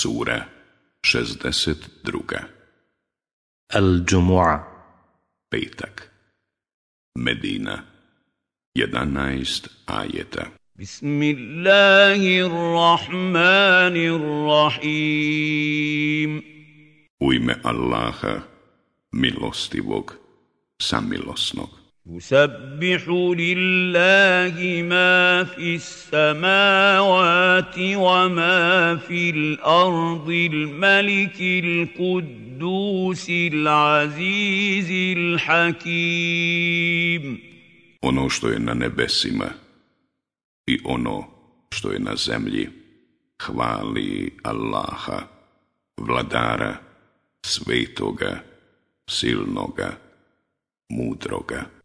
Sura 62. Al-Jumu'a. Petak. Medina. 11 ajeta. Bismillahirrahmanirrahim. U ime Allaha, milostivog, samilosnog. يسبح لله ما في السماوات وما في الارض الملك القدوس العزيز الحكيم Ono što je na nebesima i ono što je na zemlji hvali Allaha, vladara, svetoga, silnoga, mudroga.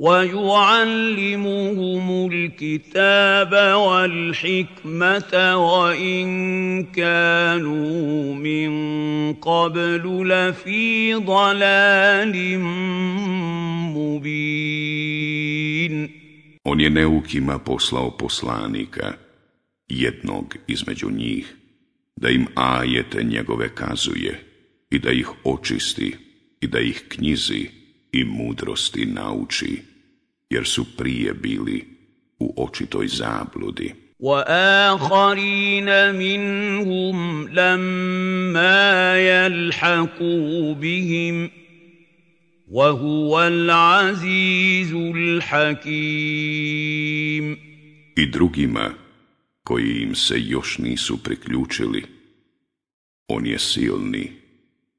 ويعلمهم الكتاب والحكمة وإن كانوا من قبل لفي ضلال مبين On je neukima poslao poslanika, jednog između njih, da im ajete njegove kazuje i da ih očisti i da ih knjizi i mudrosti nauči jer su prije bili u očitoj zabludi. وآخرين منهم لما يلحقوا بهم وهو العزيز الحكيم I drugima koji im se još nisu priključili, on je silni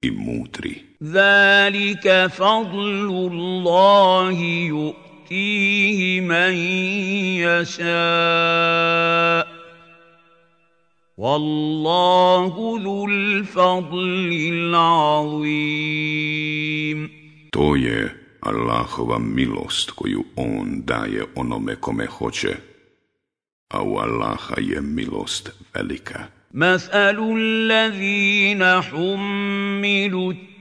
i mudri. ذلك فضل الله يؤتيه من يشاء والله ذو الفضل العظيم To je Allahova milost koju On daje onome kome hoće, a u Allaha je milost velika. مثل الذين حملوا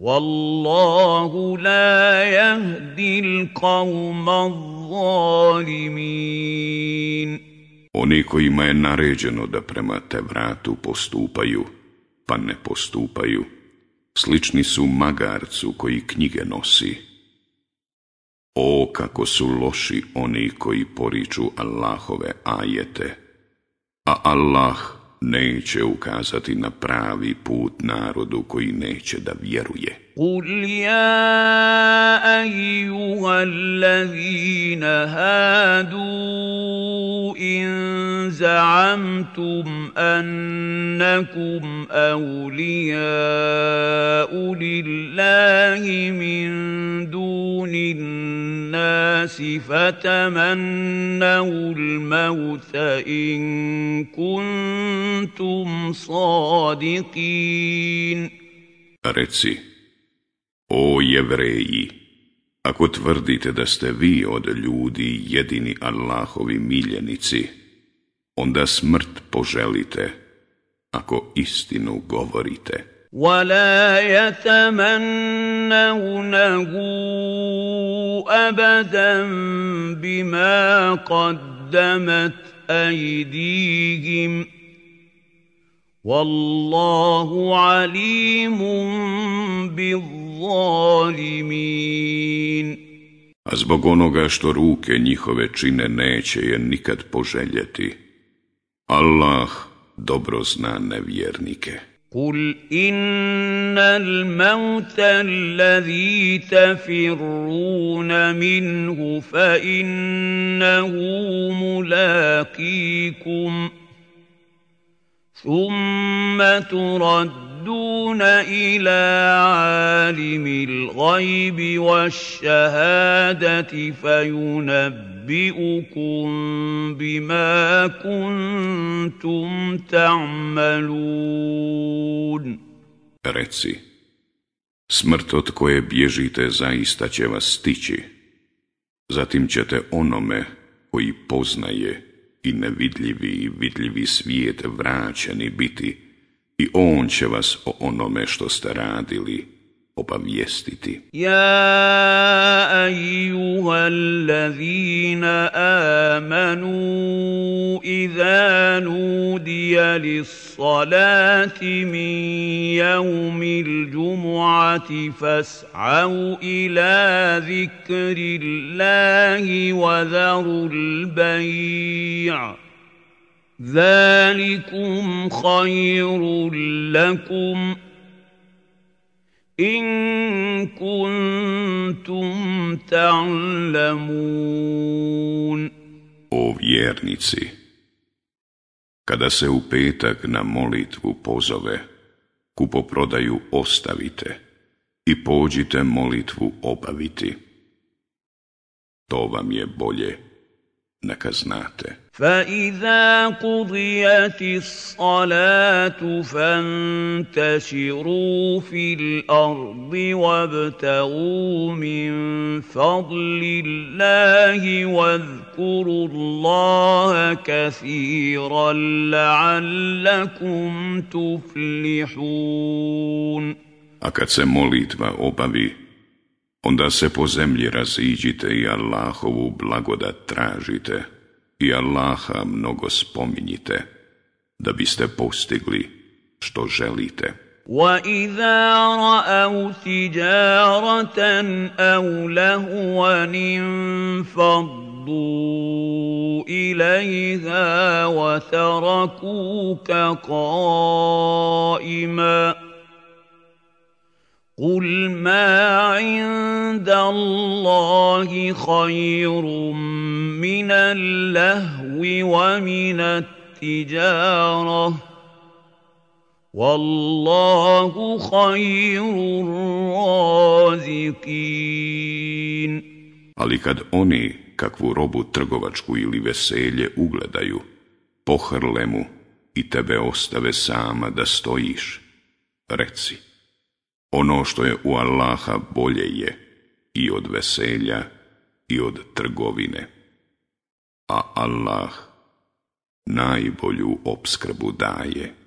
والله لا يهدي القوم الظالمين Oni kojima je naređeno da prema te vratu postupaju, pa ne postupaju, slični su magarcu koji knjige nosi. O, kako su loši oni koji poriču Allahove ajete, a Allah neće ukazati na pravi put narodu koji neće da vjeruje. Kul ja ajuhallazina hadu in za'amtum annakum awlijau lillahi min dunin الناس فتمنوا الموت ان كنتم صادقين Reci, o jevreji, ako tvrdite da ste vi od ljudi jedini Allahovi miljenici, onda smrt poželite, ako istinu govorite. ولا يتمنونه ابدا بما قدمت ايديهم والله عليم بالظالمين A zbog onoga što ruke njihove čine neće je nikad poželjeti. Allah dobro zna nevjernike. قل إن الموت الذي تفرون منه فإنه ملاقيكم ثم تردون إلى عالم الغيب والشهادة فينبئكم بما كنتم تعملون Reci, smrt od koje bježite zaista će vas stići, zatim ćete onome koji poznaje i nevidljivi i vidljivi svijet vraćeni biti i on će vas o onome što ste radili obavijestiti. Ja, ajuha allazina amanu, iza nudija lissalati min jaumil džumu'ati, fas'au ila zikri Allahi wa dharu l-baj'a. ذلكم خير لكم in kuntum ta'lamun O vjernici, kada se u petak na molitvu pozove, kupoprodaju ostavite i pođite molitvu obaviti. To vam je bolje neka znate. فإذا قضيت الصلاة فانتشروا في الأرض وابتغوا من فضل الله واذكروا الله كثيرا لعلكم تفلحون A kad se molitva obavi, onda se po zemlji raziđite i Allahovu blagodat tražite. I Allaha mnogo spominjite, da biste postigli što želite. وَإِذَا رَأَوْا تِجَارَةً أَوْ لَهْوًا انفَضُّوا إِلَيْهَا وَتَرَكُوكَ قَائِمًا قل ما عند الله خير من اللهو ومن التجاره والله خير الرازقين Ali kad oni kakvu robu trgovačku ili veselje ugledaju, pohrle mu i tebe ostave sama da stojiš, reci. Ono što je u Allaha bolje je i od veselja i od trgovine. A Allah najbolju opskrbu daje.